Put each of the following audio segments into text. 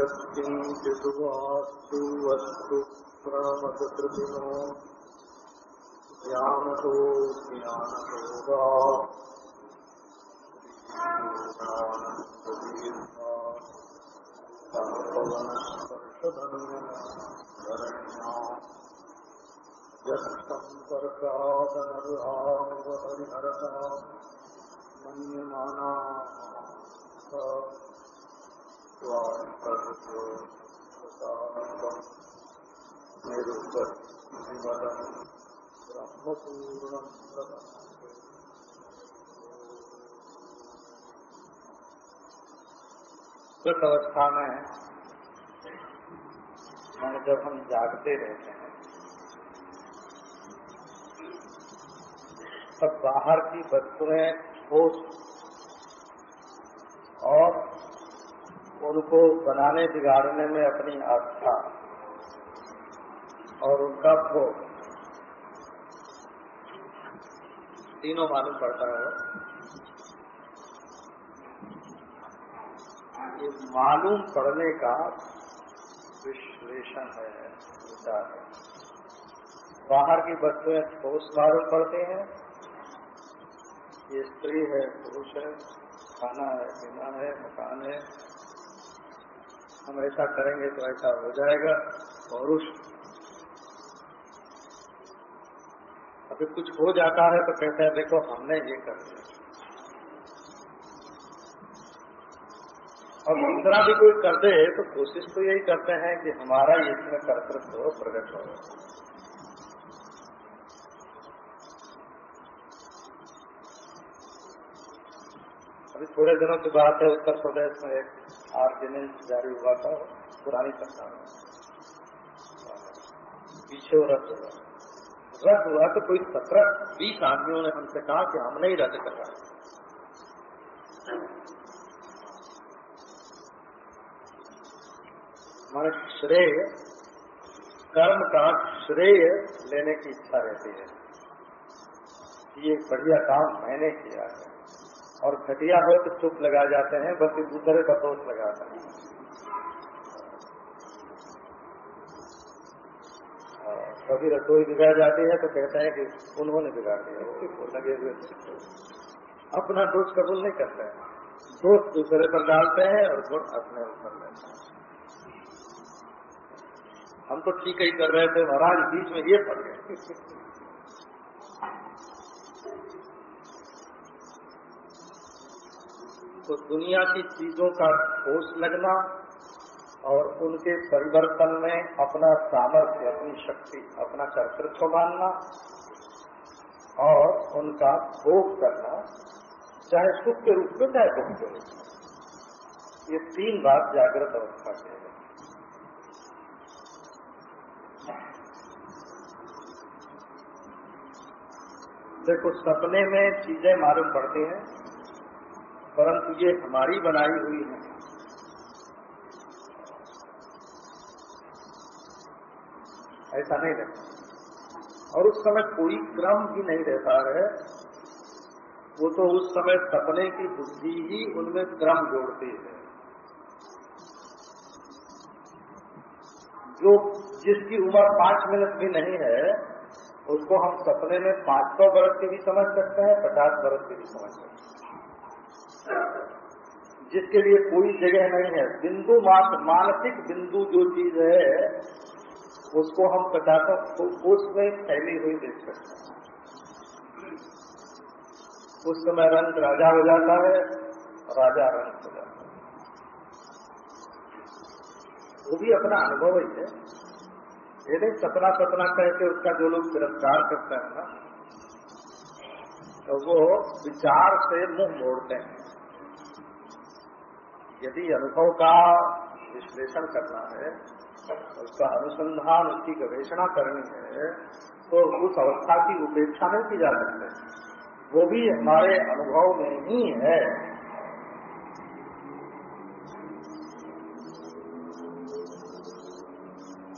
यत्किञ्चिद्वास्तु वस्तु प्रमदकृतिनो ज्ञानतो वा। पवनस्पर्शधन्यरण्या यत्सम्पर्कादनर्हामुपहरिहरता मन्यमाना। सुख अवस्था में मैंने जब हम जागते रहते हैं, तब बाहर की वस्तुएँ ठोस और उनको बनाने, बिगाड़ने में अपनी आस्था और उनका भोग। तीनों मालूम पड़ता है। ये मालूम पड़ने का विश्लेषण है विचार है। बाहर की वस्तुएँ ठोस मालूम पड़ते हैं। ये स्त्री है, पुरुष है, खाना है, पीना है, मकान है हम ऐसा करेंगे तो ऐसा हो जाएगा। पौरुष अभी कुछ हो जाता है तो कहते हैं, देखो, हमने ये कर दिया और दूसरा भी कोई कर दे तो कोशिश तो यही करते हैं कि हमारा इसमें कर्तृत्व हो प्रकट हो। अभी थोड़े दिनों की बात है, उत्तर प्रदेश में एक आर्डिनेंस जारी हुआ था, पुरानी सरकार में पीछे रद्द हुआ। रद्द हुआ तो कोई सत्रह, बीस आदमियों ने हमसे कहा कि हम नहीं रद्द कर रहे हमारे श्रेय, कर्म का श्रेय लेने की इच्छा रहती है। ये बढ़िया काम मैंने किया है। और घटिया हो तो चुप लगा जाते हैं, बल्कि दूसरे का दोष लगाते हैं। कभी रसोई बिगाड़ जाती है तो कहते हैं कि उन्होंने बिगाड़ दिया लगे हुए अपना दोष कबूल नहीं करते हैं। दोष दूसरे पर डालते हैं और गुण अपने ऊपर लेते हैं। हम तो ठीक ही कर रहे थे, महाराज, बीच में ये पड़ गए। तो दुनिया की चीज़ों का ठोस लगना और उनके परिवर्तन में अपना सामर्थ्य, अपनी शक्ति, अपना कर्तृत्व मानना और उनका भोग करना, चाहे सुख के रूप में, चाहे दुख के रूप में। ये तीन बात जागृत अवस्था के है। देखो, सपने में चीज़ें मालूम पड़ती हैं। परंतु ये हमारी बनाई हुई है। ऐसा नहीं रहता और उस समय कोई क्रम भी नहीं रहता है। वो तो उस समय सपने की बुद्धि ही उनमें क्रम जोड़ती है। जो जिसकी उम्र पाँच मिनट भी नहीं है, उसको हम सपने में पाँच सौ बरस के भी समझ सकते हैं, पचास बरस के भी समझ सकते हैं। जिसके लिए कोई जगह नहीं है। बिंदु मात्र, मानसिक बिंदु जो चीज़ है, उसको हम पचासों तो उसमें फैली हुई देख सकते हैं। उस समय रंग राजा हो जाता है, राजा रंग हो जाता है। वो भी अपना अनुभव ही है। ये नहीं, सपना सपना कह के उसका जो लोग तिरस्कार करते हैं ना तो वो विचार से मुँह मोड़ते हैं। यदि अनुभव का विश्लेषण करना है, उसका अनुसंधान, उसकी गवेषणा करनी है तो उस अवस्था की उपेक्षा नहीं की जा सकती वो भी हमारे अनुभव में ही है।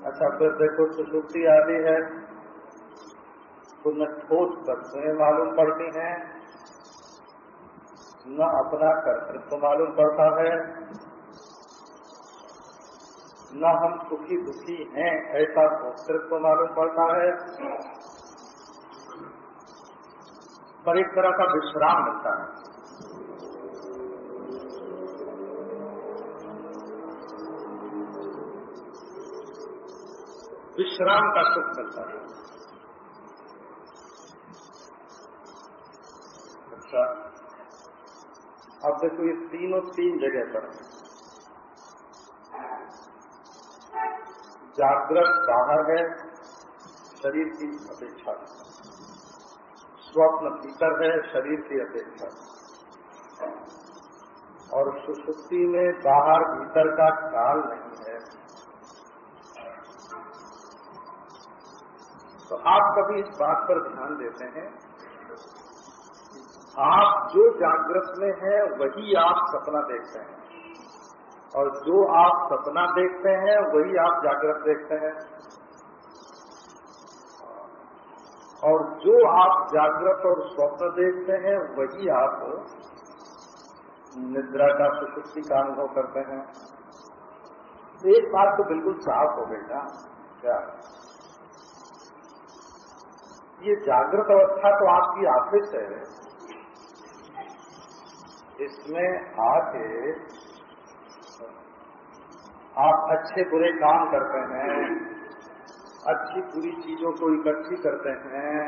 अच्छा फिर देखो, सुसुप्ति आदि है। तो न ठोस वस्तुएँ मालूम पड़ती हैं। न अपना कर्तृत्व मालूम पड़ता है। न हम सुखी दुखी हैं, ऐसा भोक्तृत्व मालूम पड़ता है। पर एक तरह का विश्राम मिलता है। विश्राम का सुख मिलता है। अच्छा। अब देखो ये तीनों तीन जगह पर। जागृत बाहर है, शरीर की अपेक्षा। स्वप्न भीतर है, शरीर की अपेक्षा। और सुसुप्ति में बाहर भीतर का काल नहीं है। तो आप कभी इस बात पर ध्यान देते हैं आप जो जागृत में है, वही आप सपना देखते हैं। और जो आप सपना देखते हैं, वही आप जागृत देखते हैं। और जो आप जागृत और स्वप्न देखते हैं, वही आप निद्रा का सुसुप्ति का अनुभव करते हैं। एक बात तो बिल्कुल साफ़ हो गई ना, क्या? ये जागृत अवस्था तो आपकी ऑफ़िस है। इसमें आके आप अच्छे बुरे काम करते हैं, अच्छी बुरी चीज़ों को इकट्ठी करते हैं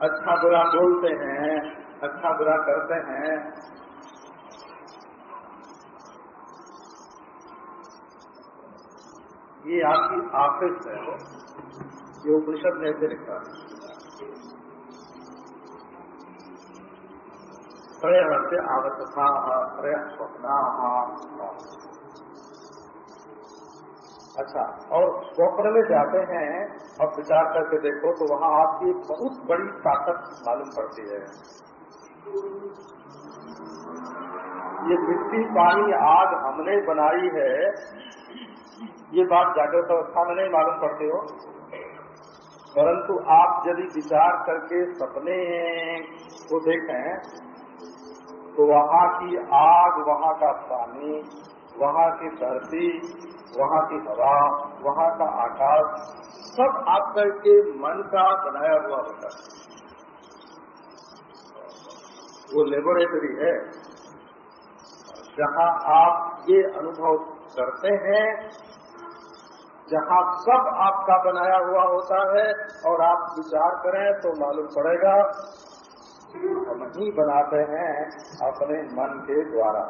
अच्छा बुरा बोलते हैं अच्छा बुरा करते हैं, ये आपकी आफिस है, ये उपनिषद ने लिखा। त्रय से आवश्यकता त्रय स्वप्ना। अच्छा और स्वप्न में जाते हैं और विचार करके देखो तो वहाँ आपकी बहुत बड़ी ताकत मालूम पड़ती है। ये मिट्टी, पानी, आग हमने बनाई है, ये बात जागृत अवस्था में नहीं मालूम पड़ती हो। परंतु आप यदि विचार करके सपने को देखें तो वहाँ की आग, वहाँ का पानी, वहाँ की धरती, वहाँ की हवा, वहाँ का आकाश, सब आपका के मन का बनाया हुआ होता है। वो लेबोरेटरी है। जहाँ आप ये अनुभव करते हैं, जहाँ सब आपका बनाया हुआ होता है, और आप विचार करें तो मालूम पड़ेगा हम ही बनाते हैं अपने मन के द्वारा।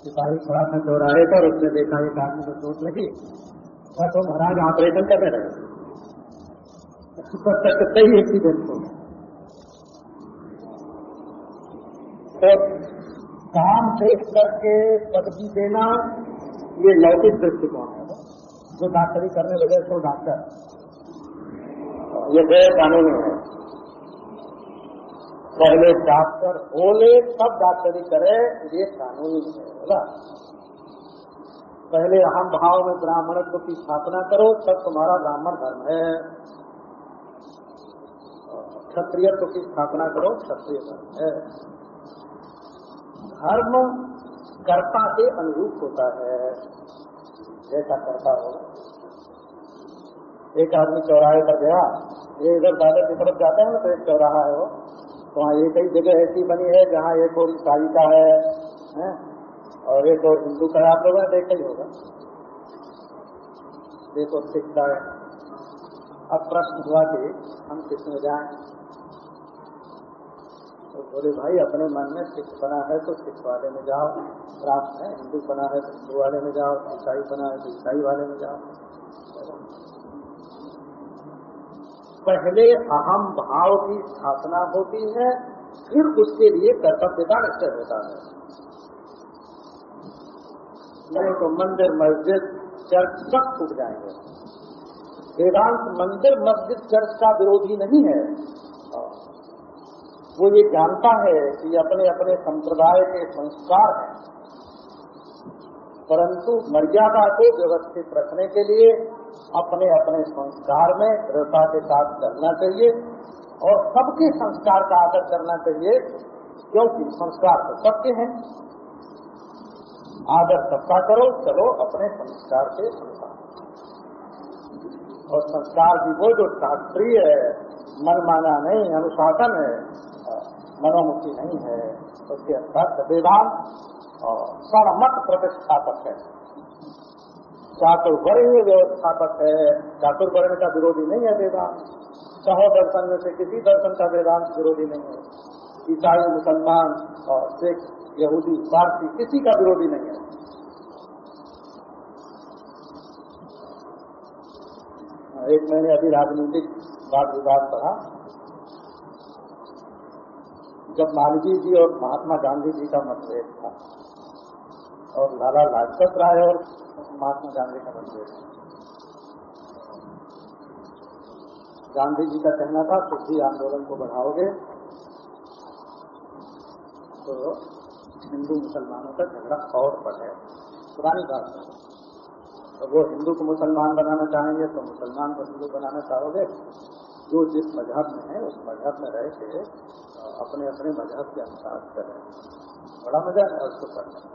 सिपाही खड़ा था चौराहे पर उसने देखा एक आदमी को चोट लगी। और तो महाराज ऑपरेशन कर रहे सुपर तक कई एक्सीडेंट हो तो काम देख करके पदवी देना, ये लौकिक दृष्टिकोण है। जो डॉक्टरी करने लगे तो डॉक्टर। ये गैर कानूनी है। पहले डॉक्टर हो ले तब डॉक्टरी करे, ये कानूनी है बोला पहले अहम भाव में ब्राह्मणत्व की स्थापना करो, तब तुम्हारा ब्राह्मण धर्म है। क्षत्रियत्व की स्थापना करो, क्षत्रिय धर्म है। धर्म कर्ता के अनुरूप होता है। जैसा करता हो। एक आदमी चौराहे पर गया ये इधर दादर की तरफ़ जाते हैं ना तो एक चौराहा है वो। तो वहाँ एक ही जगह ऐसी बनी है जहाँ एक और ईसाई का है, और एक और हिंदू का आप लोगों ने देखा ही होगा। एक और सिख का है। अब प्रश्न हुआ कि हम किसमें जाएँ? तो बोले भाई अपने मन में सिख बना है तो सिख वाले में जाओ। राष्ट्र है हिंदू बना है तो हिंदू वाले में जाओ। ईसाई बना है तो ईसाई वाले में जाओ। पहले अहम भाव की स्थापना होती है, फिर उसके लिए कर्तव्यता निश्चय होता है। नहीं तो मंदिर, मस्जिद, चर्च सब छूट जाएँगे। वेदांत मंदिर, मस्जिद, चर्च का विरोधी नहीं है। वो ये जानता है कि अपने अपने संप्रदाय के संस्कार हैं। परंतु मर्यादा को व्यवस्थित रखने के लिए अपने अपने संस्कार में दृढ़ता के साथ करना चाहिए और सबके संस्कार का आदर करना चाहिए, क्योंकि संस्कार तो सबके हैं। आदर सबका करो, चलो अपने संस्कार के संस्कार और संस्कार भी वो जो शास्त्रीय है मन माना नहीं, अनुशासन है, मनोमुखी नहीं है, उसके अंतर्गत वेदांत और सर्वमत प्रतिष्ठापक है। चातुर्वर्ण व्यवस्थापक है चातुर्वर्ण का विरोधी नहीं है वेदांत सहो दर्शन में से किसी दर्शन का वेदांत विरोधी नहीं है ईसाई मुसलमान और सिख यहूदी पारसी किसी का विरोधी नहीं है एक मैंने अभी राजनीतिक वाद विवाद पढ़ा जब मालवीय जी और महात्मा गांधी जी का मतभेद था और लाला लाजपत राय और महात्मा गांधी का था गांधी जी का कहना था, शुद्धि आंदोलन को बढ़ाओगे तो हिंदू मुसलमानों का झगड़ा और बढ़े। पुरानी बात है। तो वो हिंदू को मुसलमान बनाना चाहेंगे तो मुसलमान को हिंदू बनाना चाहोगे? जो जिस मज़हब में है, उस मज़हब में रह के अपने अपने मज़हब के अनुसार करें बड़ा मज़ा है उसको पढ़ने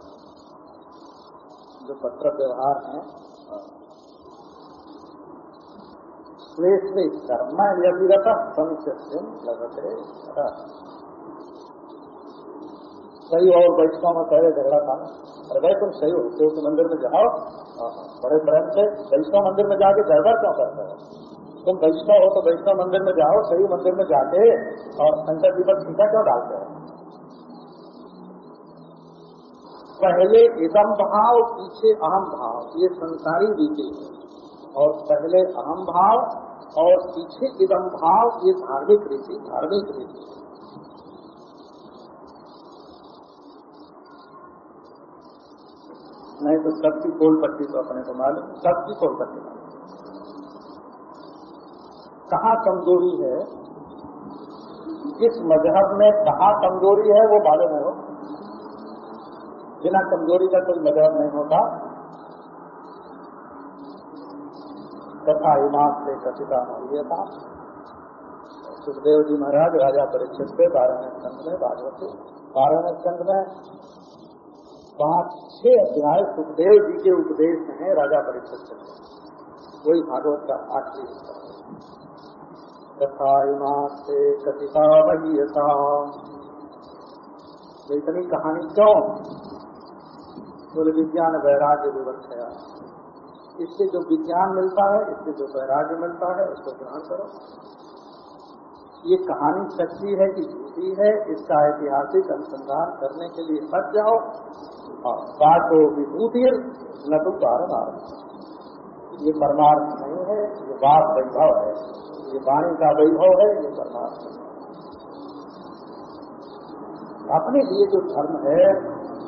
जो पत्र व्यवहार है। कर्म यदिरत संस्कृत लगते सही और वैष्णव में पहले झगड़ा था अरे भाई, तुम सही हो शिव मंदिर में जाओ। बड़े प्रेम से वैष्णव मंदिर में जाके झगड़ा क्यों करते हो? तुम वैष्णव हो तो वैष्णव मंदिर में जाओ, सही मंदिर में जाके और शंकर जी पर छीटा क्यों डालते हो? पहले इदम भाव, पीछे अहम भाव। ये संसारी रीति है। और पहले अहम भाव और पीछे इदम भाव, ये धार्मिक रीति धार्मिक रीति नहीं तो सबकी कोल पट्टी तो अपने को मालूम सबकी कोल पट्टी मालूम कहाँ कमज़ोरी है? किस मज़हब में कहा कमज़ोरी है वो मालूम हो। बिना कमज़ोरी का कोई मज़हब नहीं होता। तथा इमाम से कथिता मारिए था सुखदेव जी महाराज, राजा परीक्षित पे बारहवें स्कंद में, भागवत बारहवें स्कंद में पाँच, छह अध्याय सुखदेव जी के उपदेश में है, राजा परीक्षित चंद्र वही भागवत का आखिरी हिस्सा। तथा से कथिता वही इतनी कहानी क्यों? बोले विज्ञान वैराग्य विवश है। इससे जो विज्ञान मिलता है, इससे जो वैराग्य मिलता है, उसको ग्रहण करो। ये कहानी सच्ची है कि झूठी है, इसका ऐतिहासिक अनुसंधान करने के लिए मत जाओ। बातो विभूति न तो बार ये परमार्थ नहीं है, ये बात वैभव है। ये वाणी का वैभव है, ये परमार्थ अपने लिए जो धर्म है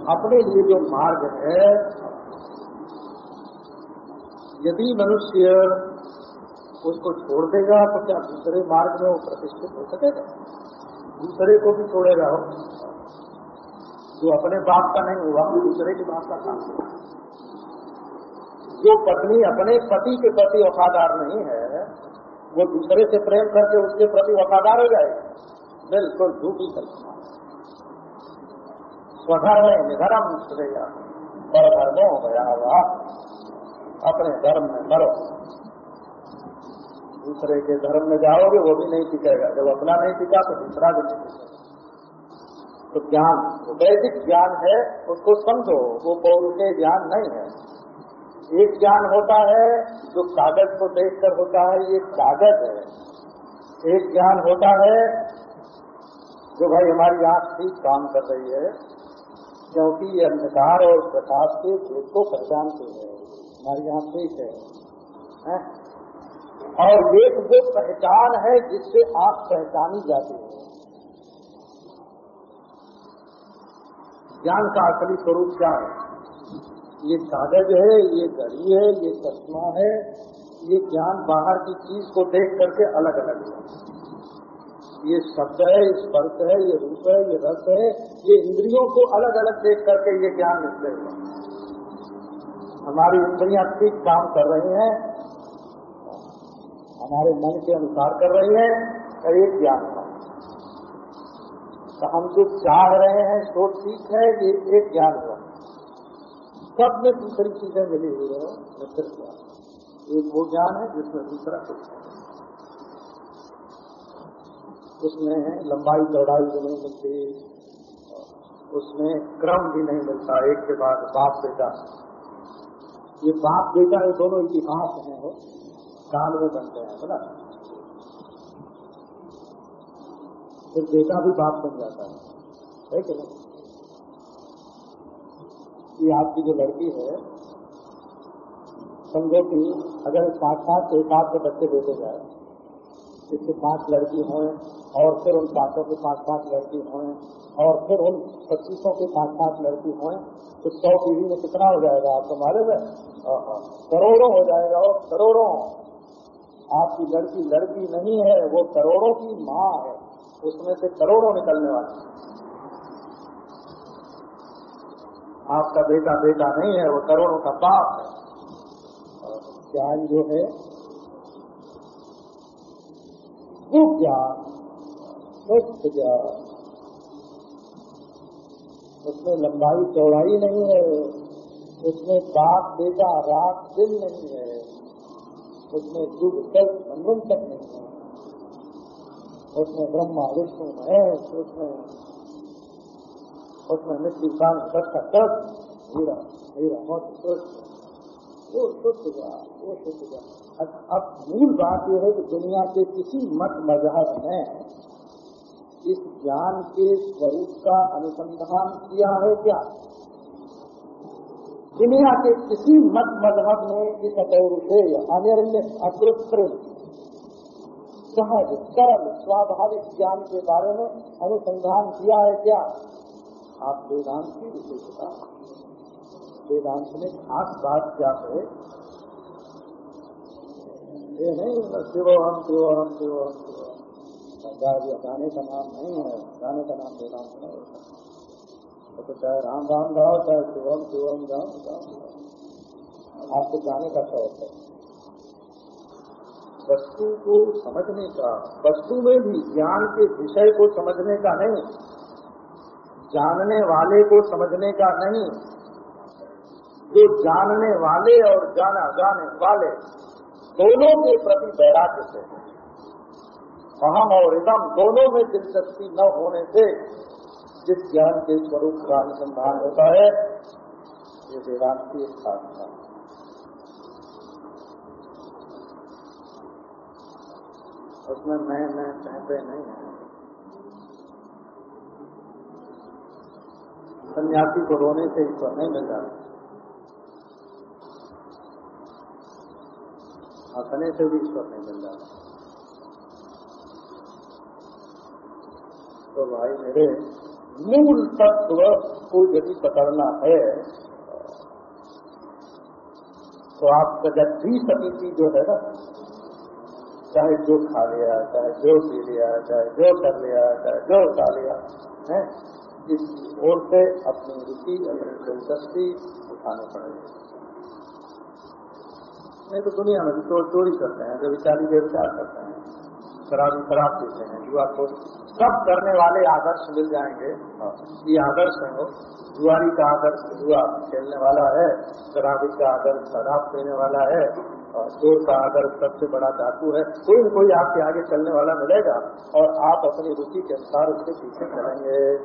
अपने लिए जो मार्ग है, यदि मनुष्य उसको छोड़ देगा तो क्या दूसरे मार्ग में वो प्रतिष्ठित हो सकेगा? दूसरे को भी छोड़ेगा हो जो अपने बाप का नहीं हुआ दूसरे के बाप का काम जो पत्नी अपने पति के प्रति वफादार नहीं है, वो दूसरे से प्रेम करके उसके प्रति वफादार हो जाएगी। बिल्कुल, झूठी कल्पना स्वधर्म निधर्म श्रेया। पर धर्मो गया हुआ अपने धर्म में मरो। दूसरे के धर्म में जाओगे, वो भी नहीं टिकेगा। जब अपना नहीं टिका तो दूसरा भी नहीं टिकेगा। तो ज्ञान, जो वैदिक ज्ञान है, उसको समझो। वो पौर के ज्ञान नहीं है। एक ज्ञान होता है, जो कागज़ को देखकर होता है, ये कागज़ है। एक ज्ञान होता है, जो भाई हमारी आँख ठीक काम कर रही है क्योंकि ये अंधकार और प्रकाश के भेद को पहचानते हैं। हमारे आँख ठीक है, है? और एक वो पहचान है जिससे आप पहचानी जाते हैं। ज्ञान का असली स्वरूप क्या है? ये कागज़ है ये घड़ी है ये चश्मा है ये ज्ञान बाहर की चीज़ को देख करके अलग अलग है। ये शब्द है, ये स्पर्श है, ये रूप है, ये रस है, ये इंद्रियों को अलग अलग देख करके ये ज्ञान निकलेगा हमारी इंद्रियाँ ठीक काम कर रही हैं, हमारे मन के अनुसार कर रही है तो एक ज्ञान है तो हम जो चाह रहे हैं सो ठीक है, ये एक ज्ञान हुआ। सब में दूसरी चीज़ें मिली हुई है एक वो ज्ञान है जिसमें दूसरा कुछ है उसमें लंबाई, चौड़ाई भी नहीं मिलती उसमें क्रम भी नहीं मिलता, एक के बाद बाप बेटा। ये बाप बेटा ये दोनों इतिहास हैं, वो काल में बनते हैं बोला फिर बेटा भी बाप बन जाता है है ये आपकी जो लड़की है, समझो कि अगर पाँच पाँच एक आध के बच्चे देते जाए इससे पाँच लड़की हों और फिर उन पाँचों के पाँच पाँच लड़की हों, और फिर उन पच्चीसों के पाँच पाँच लड़की हों तो सौ पीढ़ी में कितना हो जाएगा आपको मालूम है? करोड़ों हो जाएगा और करोड़ों। आपकी लड़की लड़की नहीं है, वो करोड़ों की माँ है। उसमें से करोड़ों निकलने वाली आपका बेटा बेटा नहीं है, वो करोड़ों का बाप है। ज्ञान जो है, वो ज्ञान मुक्त ज्ञान उसमें लंबाई चौड़ाई नहीं है, उसमें बाप बेटा रात दिन नहीं है, उसमें युग कल संगम तक नहीं है, उसमें ब्रह्मा, विष्णु, महेश, उसमें उसमें मृत्यु कान सच का हीरा हीरा मत वो शुद्ध ज्ञान वो शुद्ध ज्ञान अब मूल बात यह है कि दुनिया के किसी मत मज़हब में इस ज्ञान के स्वरूप का अनुसंधान किया है क्या? दुनिया के किसी मत मज़हब में इस अपौरुषेय अनिर्ण्य अकृत्रिम, सहज, सरल, स्वाभाविक ज्ञान के बारे में अनुसंधान किया है क्या? आप वेदांत की विशेषता, वेदांत में खास बात क्या है? ये नहीं शिवोहम शिवोहम शिवोहम शिवोहम गाने का नाम नहीं है, गाने का नाम नहीं होता तो चाहे राम राम गाओ, चाहे शिवम शिवम गाओ आपको गाने का शौक है। वस्तु को समझने का, वस्तु में भी ज्ञान के विषय को समझने का नहीं, जानने वाले को समझने का नहीं। जो जानने वाले और जाना जाने वाले, दोनों के प्रति वैराग्य से अहम और इदम दोनों में दिलचस्पी न होने से जिस ज्ञान के स्वरूप का अनुसंधान होता है, ये वेदांत की साधना उसमें मैं मैं कहते नहीं है। सन्यासी को रोने से ईश्वर नहीं मिल जाता हंसने से भी ईश्वर नहीं मिल जाता तो भाई मेरे मूल तत्व को यदि पकड़ना है तो आपका जगदी समिति जो है ना, चाहे जो खा लिया, चाहे जो पी लिया, चाहे जो कर लिया, चाहे जो उठा लिया, है, इस ओर से अपनी रुचि, अपनी दिलचस्पी उठानी पड़ेगी। नहीं तो दुनिया में भी चोर चोरी करते हैं जो विचारी व्यविचार करते हैं शराबी शराब पीते हैं युवा को सब करने वाले आदर्श मिल जाएँगे। ये आदर्श है जुआरी का आदर्श जुआ खेलने वाला है। शराबी का आदर्श, शराब पीने वाला है। और चोर का आदर्श सबसे बड़ा डाकू है। कोई न कोई आपके आगे चलने वाला मिलेगा और आप अपनी रुचि के अनुसार उसके पीछे चलेंगे।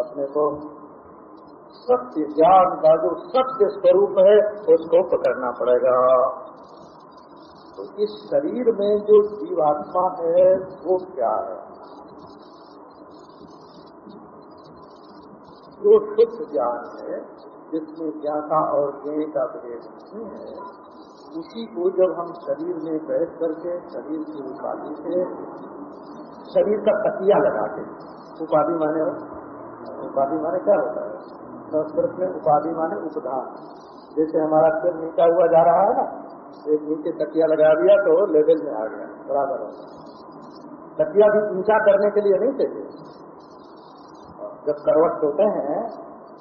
अपने को सत्य ज्ञान का जो सत्य स्वरूप है, उसको पकड़ना पड़ेगा। तो इस शरीर में जो जीवात्मा है, वो क्या है? जो शुद्ध ज्ञान है, जिसमें ज्ञाता और ज्ञेय का भेद नहीं है, उसी को जब हम शरीर में बैठ करके, शरीर की उपाधि से, शरीर का तकिया लगा के उपाधि माने उपाधि माने क्या होता है? संस्कृत में उपाधि माने उपधान। जैसे हमारा सिर नीचा हुआ जा रहा है ना एक नीचे तकिया लगा दिया तो लेवल में आ गया, बराबर हो। तकिया भी ऊँचा करने के लिए नहीं चाहिए जब करवट होते हैं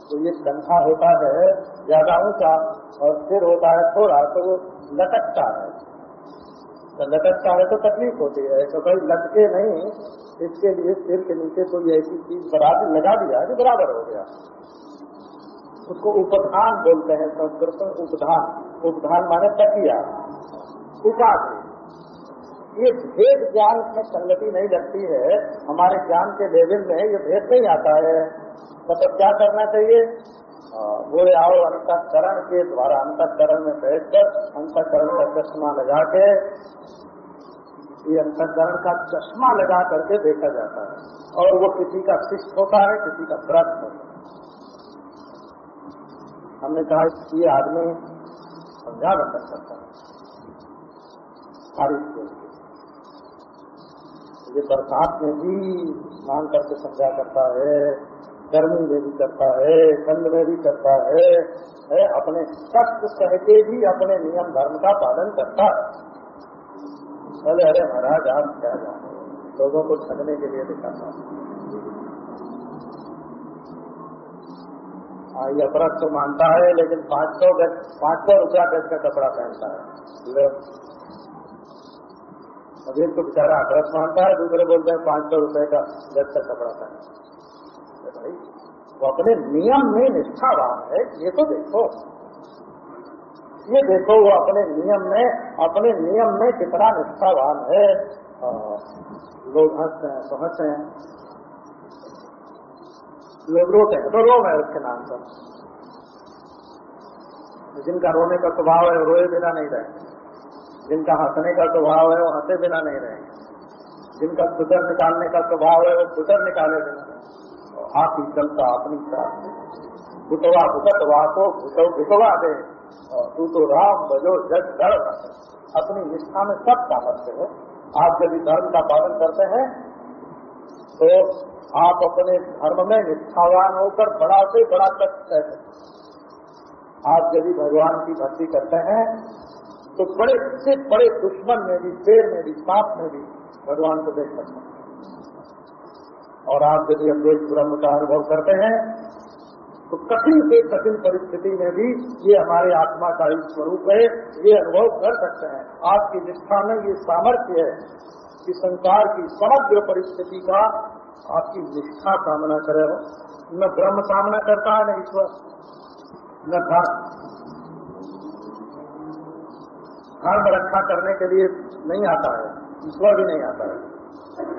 तो ये कंखा होता है, ज़्यादा ऊँचा, और सिर होता है थोड़ा तो वो लटकता है। तो लटकता है तो तकलीफ़ होती है तो भाई लटके नहीं, इसके लिए सिर के नीचे कोई ऐसी चीज़ बराबर लगा दिया कि बराबर हो गया। उसको उपधान बोलते हैं संस्कृत में, उपधान। उपधान माने तकिया, उपाधि। ये भेद ज्ञान में संगति नहीं लगती है। हमारे ज्ञान के लेवल में ये भेद नहीं आता है। मतलब क्या करना चाहिए? बोले, आओ अंतकरण के द्वारा, अंतकरण में बैठ कर, अंतकरण का चश्मा लगा के, ये अंतकरण का चश्मा लगा करके देखा जाता है। और वो किसी का शिष्ट होता है, किसी का व्रत होता है। हमने कहा, ये आदमी समझा बंधन करता है। बारिश के ये बरसात में भी स्नान करके समझा करता है गर्मी में भी करता है ठंड में भी करता है, है अपने कष्ट सह के भी अपने नियम धर्म का पालन करता है। अरे अरे महाराज आप क्या जाने? लोगों को ठगने के लिए दिखाता हाँ। ये अपराध तो मानता है, लेकिन पाँच सौ गज, पाँच सौ रुपया गज का कपड़ा पहनता है। एक तो बेचारा अपराध मानता है, दूसरे बोलते हैं पाँच सौ रुपये का गज का कपड़ा पहनता है भाई, वो अपने नियम में निष्ठावान है, ये तो देखो। ये देखो, वो अपने नियम में, अपने नियम में कितना निष्ठावान है, लोग हँसते हैं तो हँसते हैं। लोग हैं तो रो है उसके नाम पर। जिनका रोने का स्वभाव है रोए बिना नहीं रहेंगे। जिनका हंसने का स्वभाव है, वो हंसे बिना नहीं रहेंगे। जिनका सुधर निकालने का स्वभाव है, वो सुधर निकाले बिना ही चलता अपनी भुतवा भुतवा को भुतव भुतवा दे। तू तो राम बजो जग डर अपनी निष्ठा में सब सामर्थ्य है। आप यदि धर्म का पालन करते हैं तो आप अपने धर्म में निष्ठावान होकर बड़ा से बड़ा कष्ट सह सकते आप यदि भगवान की भक्ति करते हैं तो बड़े से बड़े दुश्मन में भी शेर में भी सांप में भी भगवान को देख सकते हैं। और आप यदि अद्वैत ब्रह्म का अनुभव करते हैं तो कठिन से कठिन परिस्थिति में भी ये हमारे आत्मा का ही स्वरूप है, ये अनुभव कर सकते हैं। आपकी निष्ठा में ये सामर्थ्य है कि संसार की समग्र परिस्थिति का आपकी निष्ठा कामना करे हो। न ब्रह्म कामना करता है, न ईश्वर, न धर्म। धर्म रक्षा करने के लिए नहीं आता है, ईश्वर भी नहीं आता है,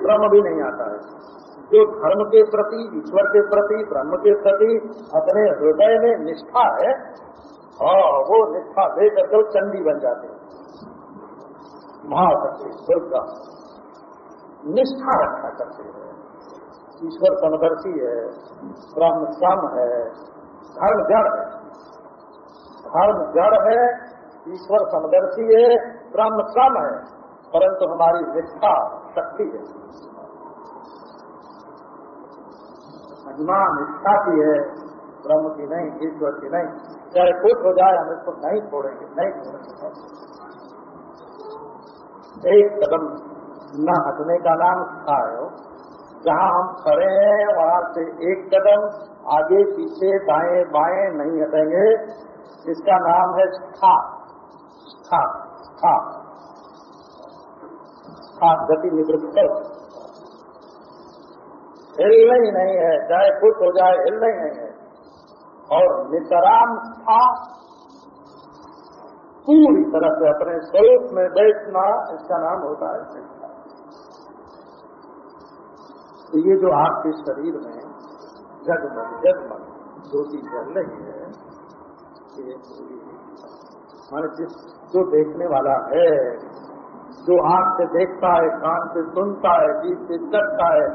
ब्रह्म भी नहीं आता है। जो धर्म के प्रति, ईश्वर के प्रति, ब्रह्म के प्रति अपने हृदय में निष्ठा है हाँ वो निष्ठा दे करके चंडी बन जाते हैं। महाशक्ति दुर्गा। निष्ठा रक्षा करते हैं। ईश्वर समदर्शी है ब्रह्म सम है, धर्म जड़ है। धर्म जड़ है, ईश्वर समदर्शी है ब्रह्म सम है, परंतु हमारी निष्ठा शक्ति है। महिमा निष्ठा की है, ब्रह्म की नहीं, ईश्वर की नहीं। चाहे कुछ हो जाए, हम इसको नहीं छोड़ेंगे नहीं छोड़ेंगे। एक कदम न हटने का नाम था जहाँ हम खड़े हैं, वहाँ से एक कदम आगे, पीछे, दाएँ, बाएँ नहीं हटेंगे। इसका नाम है स्था स्था स्था स्था गति निवृत्त हिलना ही नहीं है। चाहे कुछ हो जाए हिलना ही नहीं है। और नितराम स्था पूरी तरह से अपने स्वरूप में बैठना इसका नाम होता है। तो ये जो आपके शरीर में जगमग जगमग ज्योति जल रही है, ये माने जिस जो देखने वाला है, जो आँख से देखता है, कान से सुनता है जीव से चखता है,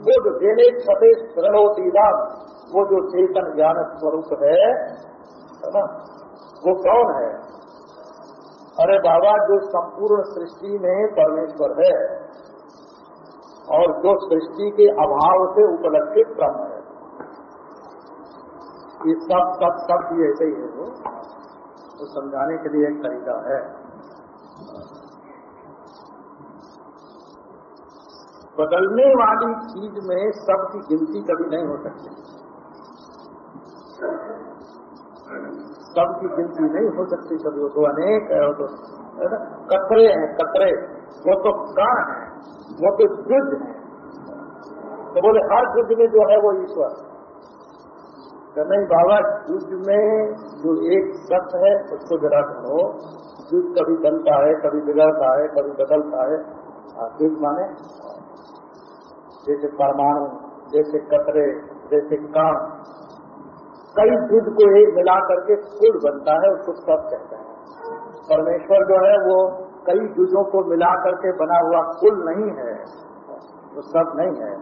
वो जो देने स्वदेश प्रणोती राम, वो जो चेतन ज्ञान स्वरूप है ना, वो कौन है? अरे बाबा, जो संपूर्ण सृष्टि में परमेश्वर है। और जो सृष्टि के अभाव से उपलक्षित ब्रह्म है। ये सब सब सब भी ऐसे ही है वो। तो समझाने के लिए एक तरीका है। बदलने वाली चीज़ में सबकी गिनती कभी नहीं हो सकती। सबकी गिनती नहीं हो सकती कभी। वो तो अनेक है, वो तो? कतरे हैं, कतरे। वो तो कण है। वो तो युद्ध है। तो बोले, हर युद्ध में जो है वो ईश्वर। तो नहीं, बाबा युद्ध में जो एक सत्य है, उसको जरा ढूंढो युद्ध कभी बनता है, कभी बिगड़ता है, कभी बदलता है। युद्ध माने। जैसे परमाणु, जैसे कतरे, जैसे काम। कई युद्ध को एक मिला करके कुल बनता है, उसको सब कहते हैं। परमेश्वर जो है वो कई युद्धों को मिला करके बना हुआ कुल नहीं है वो सब नहीं है।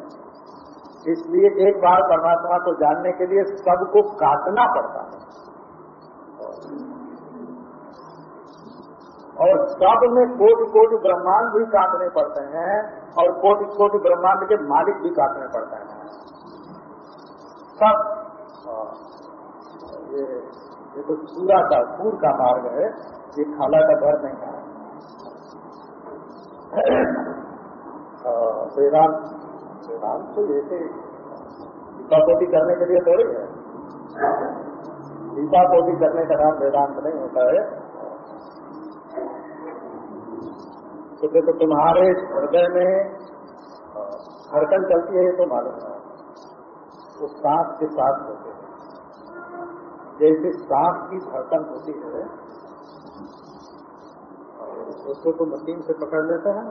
इसलिए एक बार परमात्मा को जानने के लिए सबको काटना पड़ता है। और सब में कोटि कोटि ब्रह्मांड भी काटने पड़ते हैं और कोटि कोटि ब्रह्मांड के मालिक भी काटने पड़ते हैं। सब हाँ, ये ये तो सूरा का सूर का मार्ग है। ये खाला का घर नहीं है। वेदांत वेदांत तो ऐसे गीता पोती करने के लिए थोड़ी है। गीता पोती करने का नाम वेदांत नहीं होता है। तो तुम्हारे हृदय में धड़कन चलती है ये तो मालूम है। वो सांस के साथ होते हैं। जैसे सांस की धड़कन होती है उसको तो मशीन से पकड़ लेते हैं,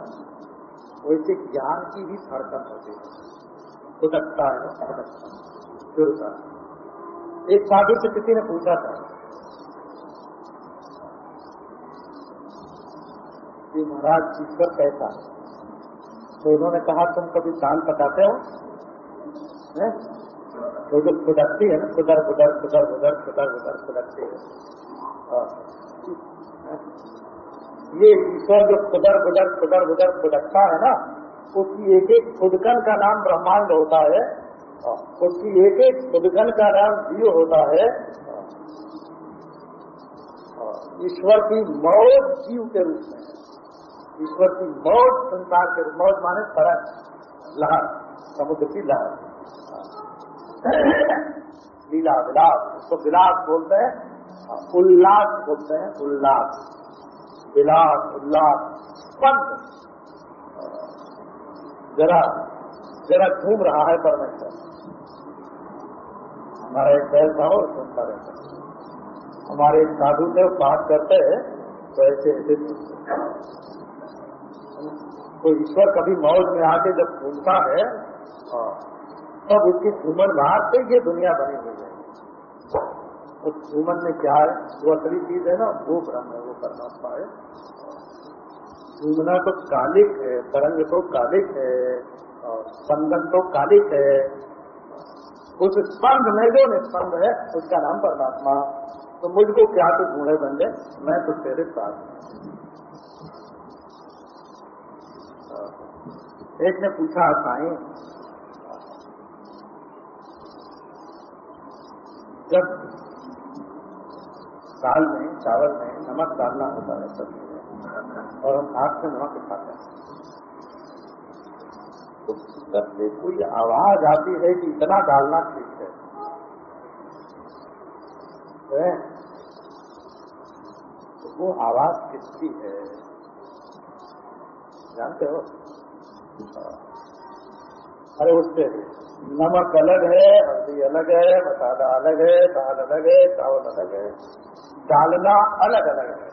वैसे ज्ञान की भी धड़कन होती है। फुटकता है जुड़ता एक साधु से किसी ने पूछा था कि महाराज, ईश्वर कैसा है? तो उन्होंने कहा, तुम कभी दाल पकाते हो? तो जो फुदकती है ना, खुदर खुदर खुदर खुदर खुदर खुदर फुदकती है। हाँ। ये ईश्वर जो खुदर खुदर खुदर खुदर फुदकता है ना, उसकी एक एक खुदकन का नाम ब्रह्मांड होता है। उसकी एक एक खुदकन का नाम जीव होता है। ईश्वर की मौज जीव के रूप में ईश्वर की मौज संसार के रूप मौज माने तरंग लहर, समुद्र की लहर लीला विलास, उसको विलास बोलते हैं, उल्लास बोलते हैं, उल्लास विलास उल्लास स्पंद। जरा जरा घूम रहा है परमेश्वर हमारा एक बैल था और सुनता रहता हमारे एक साधु थे बात करते हैं तो ऐसे ऐसे तो ईश्वर कभी मौज में आके जब घूमता है तब तो उसकी घूमन बाहर से ये दुनिया बनी हुई है। उस घूमन में क्या है वो असली चीज़ है ना, वो ब्रह्म है, वो परमात्मा है। घूमना तो कालिक है, तरंग तो कालिक है, और स्पंदन तो कालिक है। उस स्पंद में जो निस्पंद है, उसका नाम परमात्मा। तो मुझको क्या तो ढूंढे बंदे? मैं तो तेरे साथ एक ने पूछा, साई, जब दाल में, चावल में नमक डालना होता है सब्ज़ी में और हम हाथ से नमक उठाते हैं। तो ये आवाज़ आती है कि इतना डालना ठीक है? तो वो आवाज़ किसकी है? जानते हो? अरे उससे नमक अलग है, हल्दी अलग है, मसाला अलग है, दाल अलग है, चावल अलग है। डालना अलग अलग है।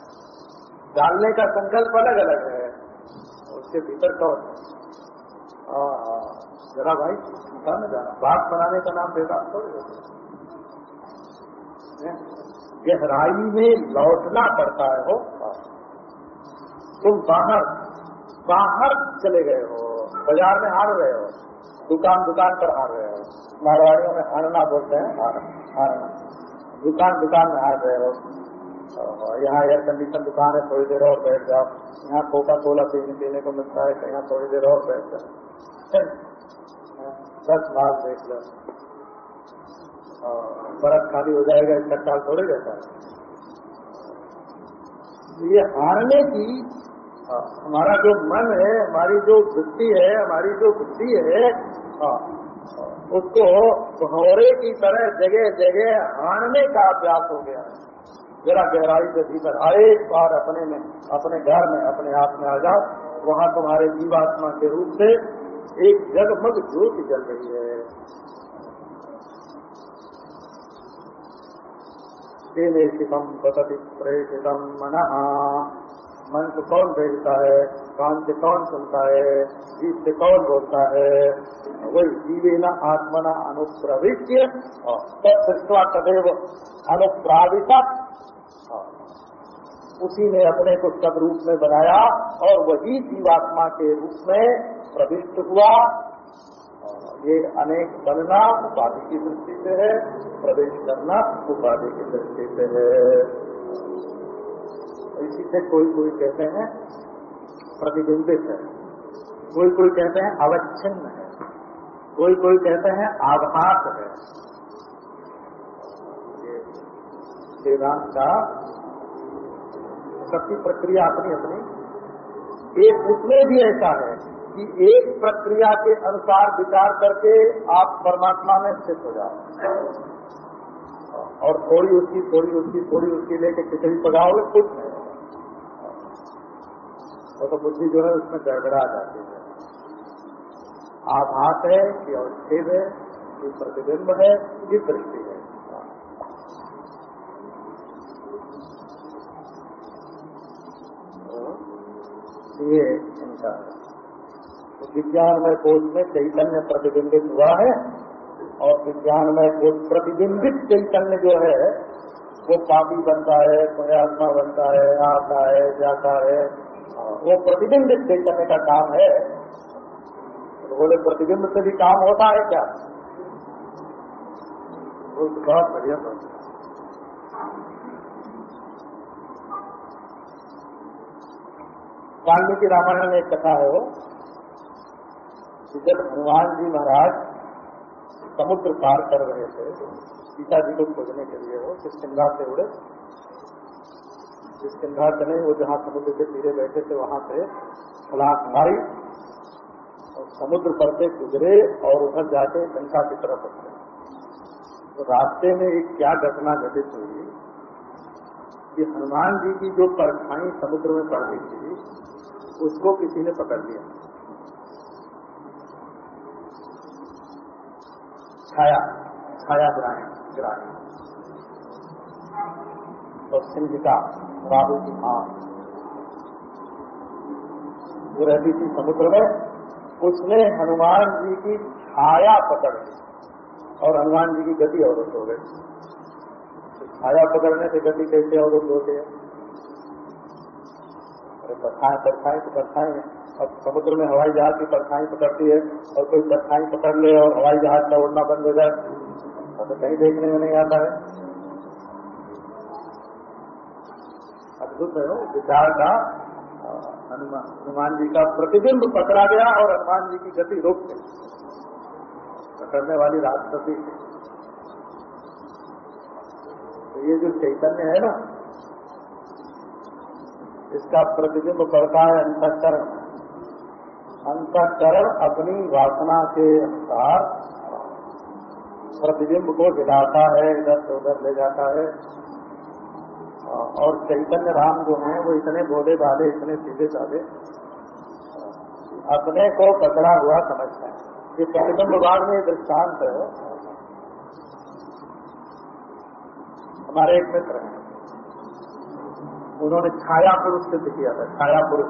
डालने का संकल्प अलग अलग है। उसके भीतर कौन है? जरा भाई न जाना। बात बनाने का नाम देगा गहराई में लौटना पड़ता है, हो? तुम बाहर बाहर चले गए हो। बाज़ार में हार रहे हो। दुकान दुकान पर हार रहे हो। मारवाड़ियों में हारना बोलते हैं हारना। दुकान दुकान में हार रहे हो। यहाँ एयर कंडीशन दुकान है थोड़ी देर और बैठ जाओ। यहाँ कोका कोला पीने पीने को मिलता है तो यहाँ थोड़ी देर और बैठ जाओ। दस माल देख लो। बर्फ़ खाली हो जाएगा इसका ख्याल थोड़े रहता है। ये हारने की हाँ, हमारा जो मन है हमारी जो वृत्ति है हमारी जो बुद्धि है हाँ, उसको भौरे की तरह जगह जगह हारने का अभ्यास हो गया है। जरा गहराई से भीतर आए एक बार अपने में, अपने घर में, अपने आप में आ जाओ वहाँ तुम्हारे जीवात्मा के रूप से एक जगमग ज्योति जल रही है। तेने शिवम पतति प्रेषितम मन। मन से कौन भेजता है? कान से कौन सुनता है? जीव से कौन बोलता है? वही जीवे न आत्मना अनुप्रविश्य तत्वा तदेव अनुप्रावित उसी ने अपने को सब रूप में बनाया और वही जीवात्मा के रूप में प्रविष्ट हुआ। ये अनेक बनना उपाधि की दृष्टि से है, प्रवेश करना उपाधि की दृष्टि से है। इसी से कोई कोई कहते हैं, प्रतिबिंबित है। कोई कोई कहते हैं, अवच्छिन्न है। कोई कोई कहते हैं आभास है। वेदांत का सबकी प्रक्रिया अपनी अपनी। एक उसमें भी ऐसा है कि एक प्रक्रिया के अनुसार विचार करके आप परमात्मा में स्थित हो जाओ। और थोड़ी उसकी थोड़ी उसकी थोड़ी उसकी लेके खिचड़ी पकाओगे कुछ नहीं वो तो बुद्धि जो है उसमें गड़बड़ा जाती है। आभास है कि अवस्थेद है, कि प्रतिबिंब है, कि दृष्टि है। ये इनका तो विज्ञानमय कोष में चैतन्य प्रतिबिंबित हुआ है और विज्ञानमय कोष प्रतिबिंबित चैतन्य जो है, वो पापी बनता है पुण्यात्मा बनता है, आता है, जाता है वो प्रतिबिंबित चैतन्य का काम है। तो बोले, प्रतिबिंब से भी काम होता है क्या? तो बहुत बढ़िया वाल्मीकि रामायण में एक कथा है वो। जब हनुमान जी महाराज समुद्र पार कर रहे थे सीता जी को खोजने के लिए वो किसकिधा से उड़े। किसकिधा चले वो जहाँ समुद्र के तीरे बैठे थे, वहाँ से छलांग मारी और समुद्र पर से गुजरे और उधर जाके लंका की तरफ़ उतरे। तो रास्ते में एक क्या घटना घटित हुई कि हनुमान जी की जो परछाई समुद्र में पड़ गई थी उसको किसी ने पकड़ लिया। छाया छाया गिराए गिराए और सिंह का राहु की आँख। वो रहती थी समुद्र में। उसने हनुमान जी की छाया पकड़ ली और हनुमान जी की गति अवरुद्ध हो गई। छाया पकड़ने से गति कैसे अवरुद्ध होती है? अरे परछाएँ तो परछाएँ अब समुद्र में हवाई जहाज़ की परछाई पकड़ती है और कोई परछाई पकड़ ले और हवाई जहाज़ का उड़ना बंद हो जाए तो कहीं देखने में नहीं आता है। अद्भुत है विचार का हनुमान हनुमान जी का प्रतिबिंब पकड़ा गया और हनुमान जी की गति रोक गई पकड़ने वाली राष्ट्रपति तो ये जो चैतन्य है ना इसका प्रतिबिंब पड़ता है अंतकरण। अंतकरण अपनी वासना के अनुसार प्रतिबिंब को हिलाता है, इधर से उधर ले जाता है। और चैतन्य राम जो हैं, वो इतने भोले भाले, इतने सीधे साधे, अपने को पकड़ा हुआ समझते हैं। ये प्रतिबिंबवाद में दृष्टांत है। हमारे एक मित्र हैं। उन्होंने छाया पुरुष सिद्ध किया था। छाया पुरुष।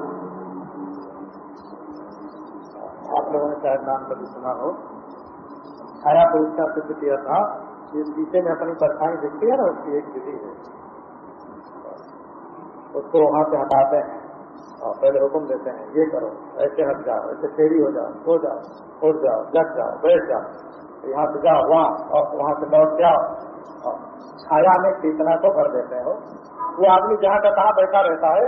आप लोगों ने शायद नाम कभी सुना हो। छाया पुरुष का सिद्ध किया था इस शीशे में अपनी परछाई दिखती है ना, उसकी एक विधि है। उसको वहाँ से हटाते हैं और पहले हुक्म देते हैं, ये करो, ऐसे हट जाओ, ऐसे टेढ़ी हो जाओ, सो जाओ, उठ जाओ, जग जाओ, बैठ जाओ, यहाँ से जाओ, वहाँ, और वहाँ से लौट जाओ। छाया में चेतना को भर देते हो। वो आदमी जहाँ का तहाँ बैठा रहता है,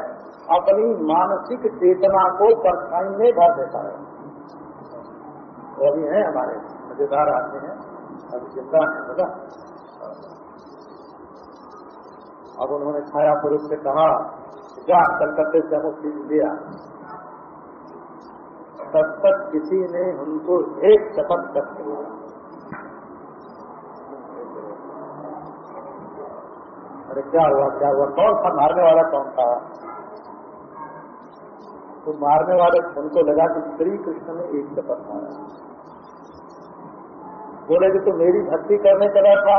अपनी मानसिक चेतना को परछाई में भर देता है। वो भी है हमारे मज़ेदार आदमी हैं, अभी ज़िंदा है बता अब उन्होंने छाया पुरुष से कहा जा, कलकत्ते से हम चीज़ लिया। तब तक किसी ने उनको एक शपथ तक किया अरे क्या हुआ क्या हुआ? कौन था? मारने वाला कौन था? तो मारने वाले उनको लगा कि श्री कृष्ण ने एक शपथ मारा। बोले कि तो मेरी भक्ति करने चला था,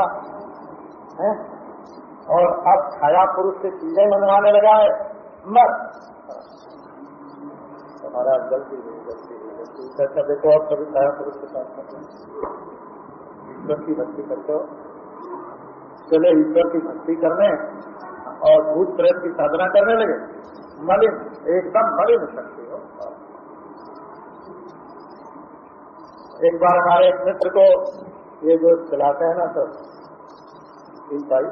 है? और अब छाया पुरुष से चीज़ें मनवाने लगा है मत हमारा गलती हुई गलती हुई गलती देखो, आप कभी छाया पुरुष के साथ ईश्वर की भक्ति करते हो। चले ईश्वर की भक्ति करने और भूत प्रेत की साधना करने लगे। मलिन, एकदम मलिन शक्ति हो। एक बार हमारे एक मित्र को ये जो चलाते हैं ना सर, तीन भाई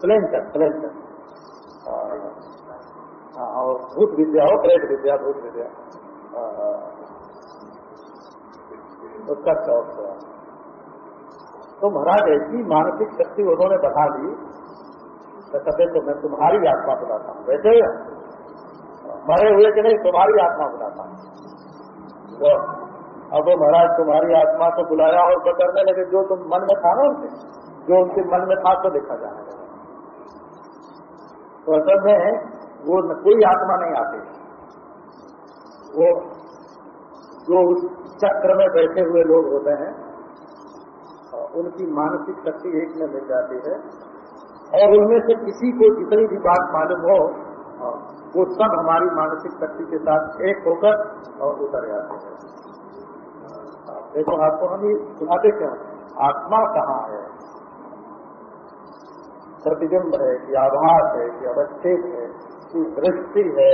स्लेंटर स्लेंटर कर और भूत विद्या हो, प्रेत विद्या, भूत विद्या। उसका शौक हुआ तो महाराज, ऐसी मानसिक शक्ति उन्होंने बता दी। तो कहते तो मैं तुम्हारी आत्मा बुलाता हूँ। वैसे मरे हुए कि नहीं तुम्हारी आत्मा बुलाता हूँ। तो अब वो महाराज, तुम्हारी आत्मा को बुलाया और पकड़ने लगे। जो तुम मन में था ना उनके जो उनके मन में था तो देखा जाने लगा। तो असल में वो कोई आत्मा नहीं आती। वो, जो उस चक्र में बैठे हुए लोग होते हैं उनकी मानसिक शक्ति एक में मिल जाती है। और उनमें से किसी को जितनी भी बात मालूम हो वो सब हमारी मानसिक शक्ति के साथ एक होकर और उतर जाते हैं। देखो आपको हम ये सुनाते क्या आत्मा कहाँ है? प्रतिबिंब है कि आभास है कि अवस्थित है कि दृष्टि है।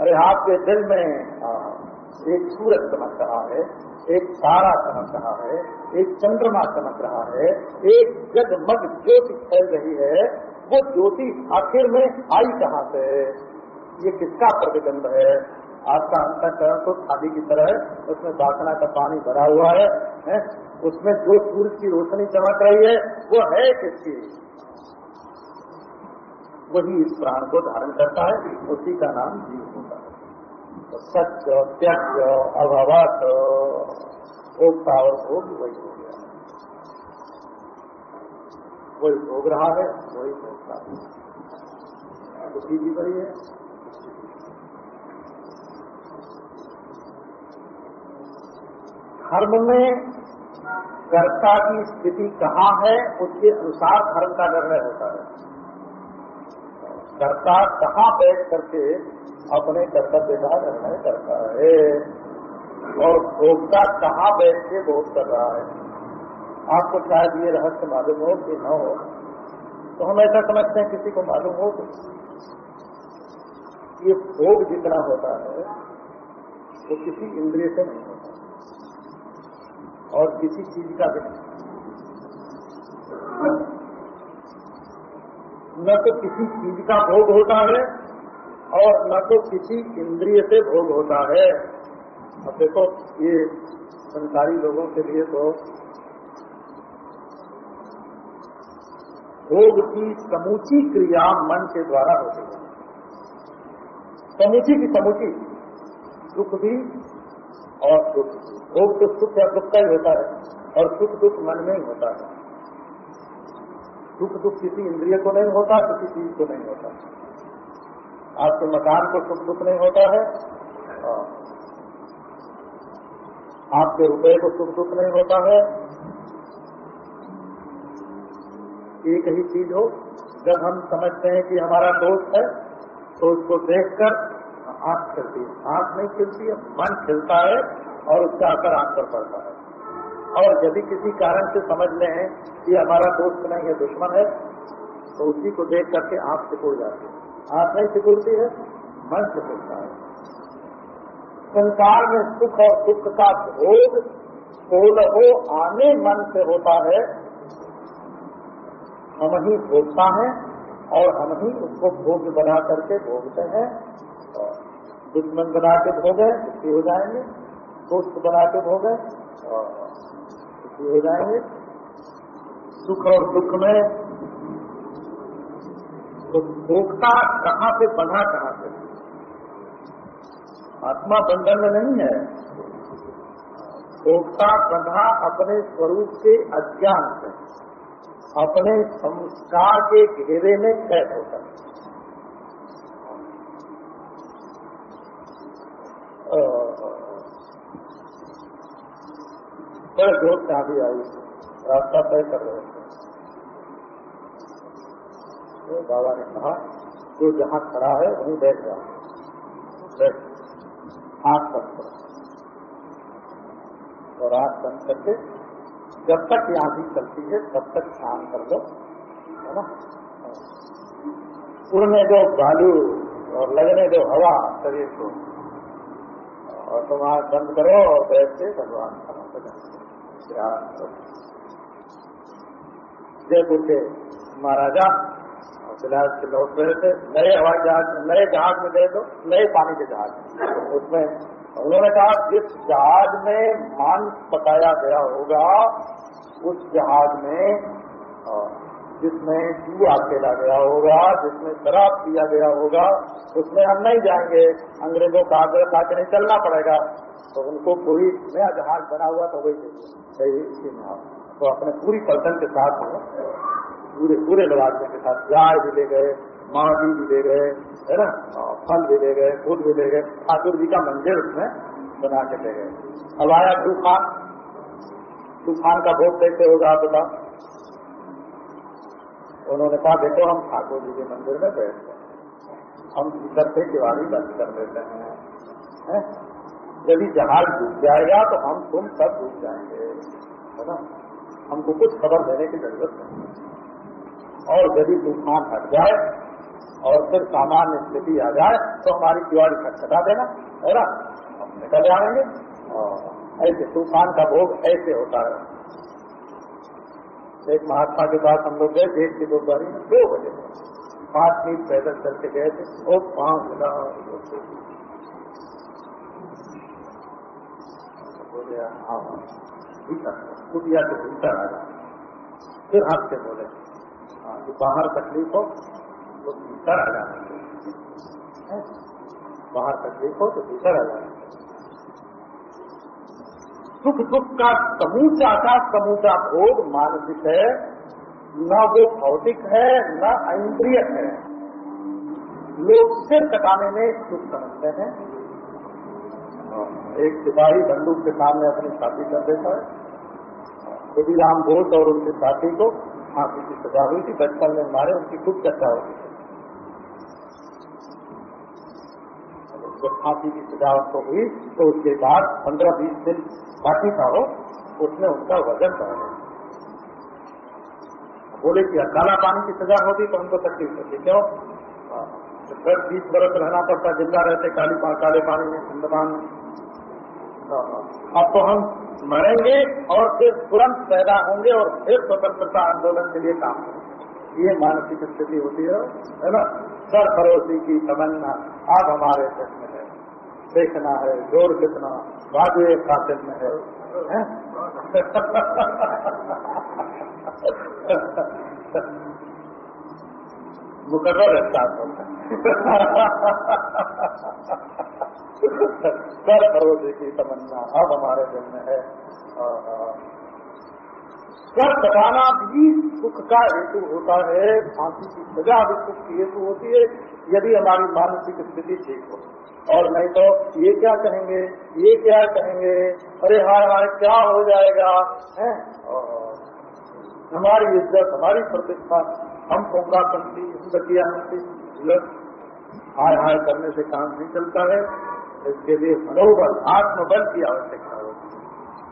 अरे आपके दिल में एक सूरज चमक रहा है। एक तारा चमक रहा है एक चंद्रमा चमक रहा है एक जगमग ज्योति फैल रही है वो ज्योति आखिर में आई कहाँ से? ये किसका प्रतिबंध है? आपका अंतकरण तो खादी की तरह है उसमें वासना का पानी भरा हुआ है, है? उसमें जो सूर्य की रोशनी चमक रही है वो है किसकी? वही इस प्राण को धारण करता है उसी का नाम जीव तो सत्य त्यज अभावत भोगता और भोग वही हो गया वही भोग रहा है, वही भोगता है। भी वही है। धर्म में कर्ता की स्थिति कहाँ है, उसके अनुसार धर्म का निर्णय होता है। कर्ता कहाँ बैठ करके अपने कर्तव्य का निर्णय करता है। और भोक्ता कहाँ बैठ के भोग कर रहा है? आपको शायद ये रहस्य मालूम हो कि न हो तो हम ऐसा समझते हैं किसी को मालूम हो तो। ये भोग जितना होता है, वो किसी इंद्रिय से नहीं होता। और किसी चीज़ का भी नहीं। न तो किसी चीज़ का भोग होता है और न तो किसी इंद्रिय से भोग होता है। अब देखो, ये संसारी लोगों के लिए तो भोग की समूची क्रिया मन के द्वारा होती है। समूची की समूची, सुख भी और दुख भोग तो सुख या दुख का ही होता है और सुख दुख मन में ही होता है। सुख दुख किसी इंद्रिय को नहीं होता, किसी चीज़ को नहीं होता। आपके मकान को सुख दुख नहीं होता है। आपके रुपये को सुख दुख नहीं होता है। एक ही चीज़ हो, जब हम समझते हैं कि हमारा दोस्त है तो उसको देखकर आँख खिलती है। आँख नहीं खिलती है, मन खिलता है और उसका असर आँख पर पड़ता है। और यदि किसी कारण से समझ लें कि हमारा दोस्त नहीं है, दुश्मन है तो उसी को देख करके आँख से सिकुड़ जाती है। आँख नहीं सिकुड़ती है, मन सिकुड़ता है। संसार में सुख और दुख का भोग सोल हो, आने मन से होता है। हम ही भोगता है और हम ही उसको भोग बना करके भोगते हैं। दुश्मन बना के भोगे सुखी हो जाएँगे। दोस्त बना के भोगे सुखी हो जाएँगे। सुख और दुख में तो भोगता कहाँ से बना कहाँ से? आत्मा बंधन में नहीं है। भोगता बंधा अपने स्वरूप के अज्ञान से अपने संस्कार के घेरे में कैद होता है। बड़े ज़ोर से आगे आई? रास्ता तय कर रहे थे तो बाबा ने कहा, जो जहाँ खड़ा है, वहीं बैठ जाओ बैठ। आँख बंद करो और आँख बंद करके, जब तक यहाँ भी चलती है, तब तक ध्यान कर दो है ना? उड़ने दो बालू और लगने दो हवा शरीर को। और तुम आँख बंद करो और बैठ के भगवान ध्यान करो। जयपुर के महाराजा फ़िलहाल से लौट रहे थे नए हवाई जहाज़, नए जहाज़ में गए तो नए पानी के जहाज़। उसमें उन्होंने कहा, जिस जहाज़ में मांस पकाया गया होगा, उस जहाज़ में जिसमें जुआ खेला गया होगा, जिसमें शराब पिया गया होगा, उसमें हम नहीं जाएँगे। अंग्रेज़ों का आग्रह था कि नहीं, चलना पड़ेगा। तो उनको कोई नया जहाज़ बना हुआ तो वही चाहिए। सही तो अपने पूरी पलटन के साथ पूरे पूरे लड़ाके के साथ गाय भी ले गए माटी भी ले गए, है ना? फल भी ले गए फूल भी ले गए, ठाकुर जी का मंदिर उसमें बना के ले गए। अब आया तूफ़ान। तूफ़ान का भोग कैसे होगा आप उन्होंने कहा, देखो, हम ठाकुर जी के मंदिर में बैठ गए। हम भीतर से किवाड़ी बंद कर देते है? यदि जहाज़ डूब जाएगा तो हम तुम सब डूब जाएँगे, है ना? हमको कुछ खबर देने की ज़रूरत नहीं और यदि तूफ़ान हट जाए और फिर सामान्य स्थिति आ जाए तो हमारी किवाड़ी खटखटा देना है ना? हम निकल जाएँगे। और ऐसे तूफ़ान का भोग ऐसे होता है। एक महात्मा के पास हम लोग गए देश की दोपहरी में दो बजे पाँच मिनट पैदल चल के गए थे। वो पाँच मिला हाँ भीतर कुटिया के भीतर आ जाए फिर हाथ से बोले जो बाहर तकलीफ़ हो तो भीतर आ जाना बाहर तकलीफ़ हो तो भीतर आ जाना सुख दुख का समूचा का समूचा भोग मानसिक है, न वो भौतिक है, न इंद्रिय है। लोग सिर कटाने में सुख समझते हैं। एक सिपाही बंदूक के सामने अपनी छाती कर देता है। खुदी राम घोष और उनके साथी को फांसी की सजा हुई थी बचपन में मारे उनकी खूब चर्चा होती थी। जब फांसी की सजा उनको हुई तो उसके बाद पंद्रह बीस दिन बाकी था हो उसमें उनका वज़न बढ़ गया बोले कि काला पानी की सजा होती तो उनको तकलीफ़ होती क्यों? तो दस बीस बरस रहना पड़ता ज़िंदा रहते काली पा, काले पानी में अंडमान में। अब तो हम मरेंगे और फिर तुरंत पैदा होंगे और फिर स्वतंत्रता आंदोलन के लिए काम करेंगे। ये मानसिक स्थिति होती है है ना? सर पड़ोसी की तमन्ना अब हमारे देश में है। देखना है ज़ोर कितना एक खातिर में है, है? मुकर्र स्टार्ट होता सर पड़ोसी की तमन्ना, अब हमारे दिल में है। सर कटाना भी सुख का हेतु होता है फांसी की सजा भी सुख की हेतु होती है, यदि हमारी मानसिक स्थिति ठीक हो। और नहीं तो ये क्या कहेंगे, ये क्या कहेंगे, अरे हाय हाय, क्या हो जाएगा, है? हमारी इज़्ज़त, हमारी प्रतिष्ठा हम पोंगा बनती हम बनती हाय हाय, करने से काम नहीं चलता है। इसके लिए मनोबल आत्मबल की आवश्यकता है।